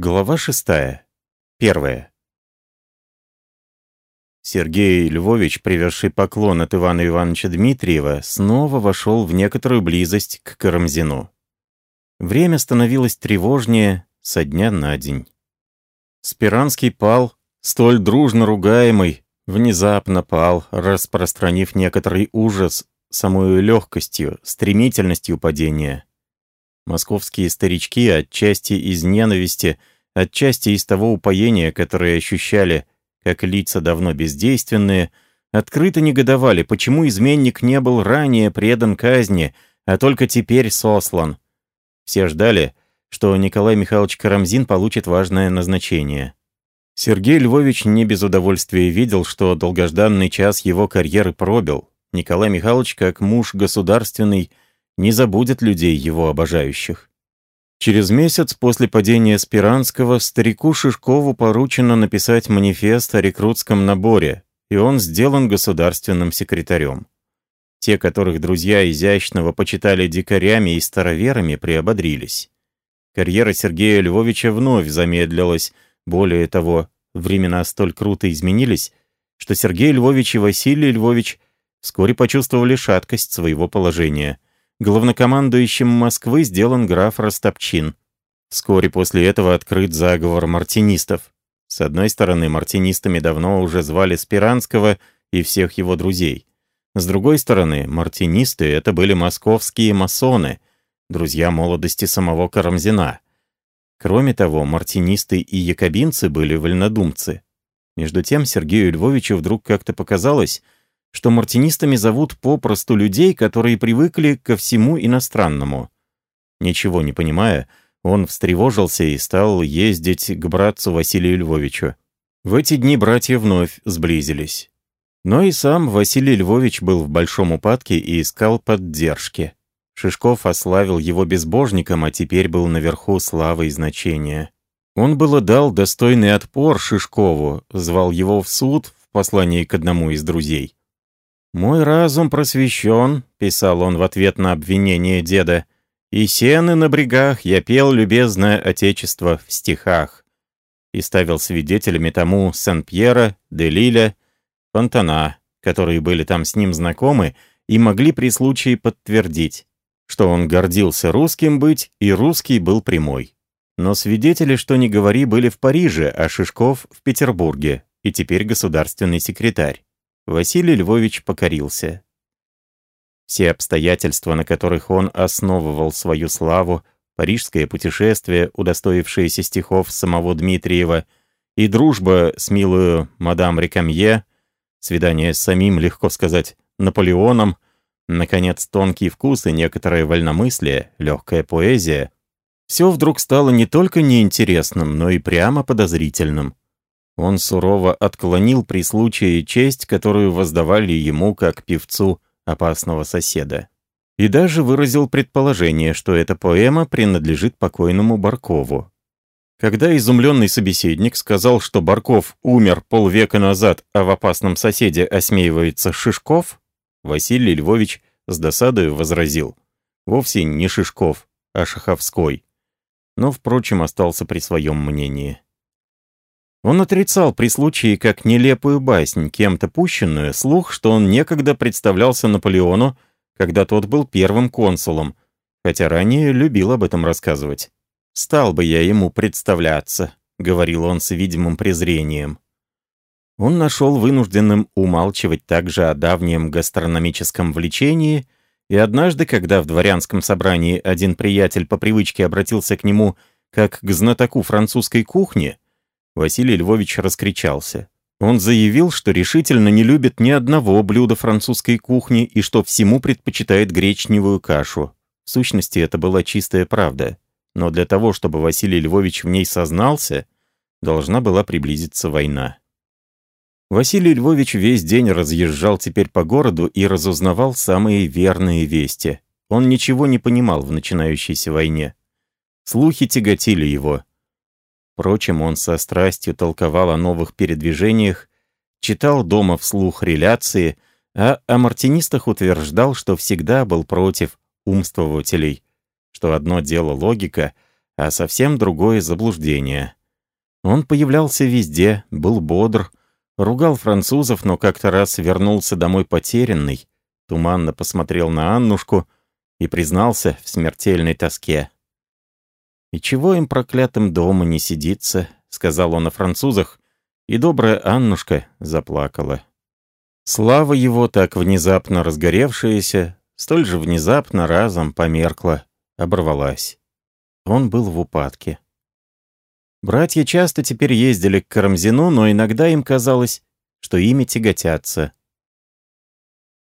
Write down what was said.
Глава шестая. Первая. Сергей Львович, привезший поклон от Ивана Ивановича Дмитриева, снова вошел в некоторую близость к Карамзину. Время становилось тревожнее со дня на день. Спиранский пал, столь дружно ругаемый, внезапно пал, распространив некоторый ужас самой легкостью, стремительностью падения. Московские старички, отчасти из ненависти, отчасти из того упоения, которое ощущали, как лица давно бездейственные, открыто негодовали, почему изменник не был ранее предан казни, а только теперь сослан. Все ждали, что Николай Михайлович Карамзин получит важное назначение. Сергей Львович не без удовольствия видел, что долгожданный час его карьеры пробил. Николай Михайлович, как муж государственный, не забудет людей, его обожающих. Через месяц после падения Спиранского старику Шишкову поручено написать манифест о рекрутском наборе, и он сделан государственным секретарем. Те, которых друзья изящного почитали дикарями и староверами, приободрились. Карьера Сергея Львовича вновь замедлилась, более того, времена столь круто изменились, что Сергей Львович и Василий Львович вскоре почувствовали шаткость своего положения – главнокомандующим Москвы сделан граф Растопчин. Вскоре после этого открыт заговор мартинистов. С одной стороны, мартинистами давно уже звали Спиранского и всех его друзей. С другой стороны, мартинисты — это были московские масоны, друзья молодости самого Карамзина. Кроме того, мартинисты и якобинцы были вольнодумцы. Между тем Сергею Львовичу вдруг как-то показалось, что мартинистами зовут попросту людей, которые привыкли ко всему иностранному. Ничего не понимая, он встревожился и стал ездить к братцу Василию Львовичу. В эти дни братья вновь сблизились. Но и сам Василий Львович был в большом упадке и искал поддержки. Шишков ославил его безбожником, а теперь был наверху славы и значения. Он было дал достойный отпор Шишкову, звал его в суд в послании к одному из друзей. «Мой разум просвещен», — писал он в ответ на обвинение деда, «и сены на брегах я пел любезное отечество в стихах» и ставил свидетелями тому Сен-Пьера, Делиля, Фонтана, которые были там с ним знакомы и могли при случае подтвердить, что он гордился русским быть, и русский был прямой. Но свидетели, что ни говори, были в Париже, а Шишков — в Петербурге, и теперь государственный секретарь. Василий Львович покорился. Все обстоятельства, на которых он основывал свою славу, парижское путешествие, удостоившееся стихов самого Дмитриева, и дружба с милую мадам Рекамье, свидание с самим, легко сказать, Наполеоном, наконец, тонкий вкус и некоторое вольномыслие, легкая поэзия, все вдруг стало не только неинтересным, но и прямо подозрительным. Он сурово отклонил при случае честь, которую воздавали ему как певцу опасного соседа. И даже выразил предположение, что эта поэма принадлежит покойному Баркову. Когда изумленный собеседник сказал, что Барков умер полвека назад, а в опасном соседе осмеивается Шишков, Василий Львович с досадою возразил. Вовсе не Шишков, а Шаховской. Но, впрочем, остался при своем мнении. Он отрицал при случае как нелепую баснь, кем-то пущенную, слух, что он некогда представлялся Наполеону, когда тот был первым консулом, хотя ранее любил об этом рассказывать. «Стал бы я ему представляться», — говорил он с видимым презрением. Он нашел вынужденным умалчивать также о давнем гастрономическом влечении, и однажды, когда в дворянском собрании один приятель по привычке обратился к нему как к знатоку французской кухни, Василий Львович раскричался. Он заявил, что решительно не любит ни одного блюда французской кухни и что всему предпочитает гречневую кашу. В сущности, это была чистая правда. Но для того, чтобы Василий Львович в ней сознался, должна была приблизиться война. Василий Львович весь день разъезжал теперь по городу и разузнавал самые верные вести. Он ничего не понимал в начинающейся войне. Слухи тяготили его. Впрочем, он со страстью толковал о новых передвижениях, читал дома вслух реляции, а о мартинистах утверждал, что всегда был против умствователей, что одно дело логика, а совсем другое заблуждение. Он появлялся везде, был бодр, ругал французов, но как-то раз вернулся домой потерянный, туманно посмотрел на Аннушку и признался в смертельной тоске. «И чего им проклятым дома не сидится?» — сказал он о французах, и добрая Аннушка заплакала. Слава его, так внезапно разгоревшаяся, столь же внезапно разом померкла, оборвалась. Он был в упадке. Братья часто теперь ездили к Карамзину, но иногда им казалось, что ими тяготятся.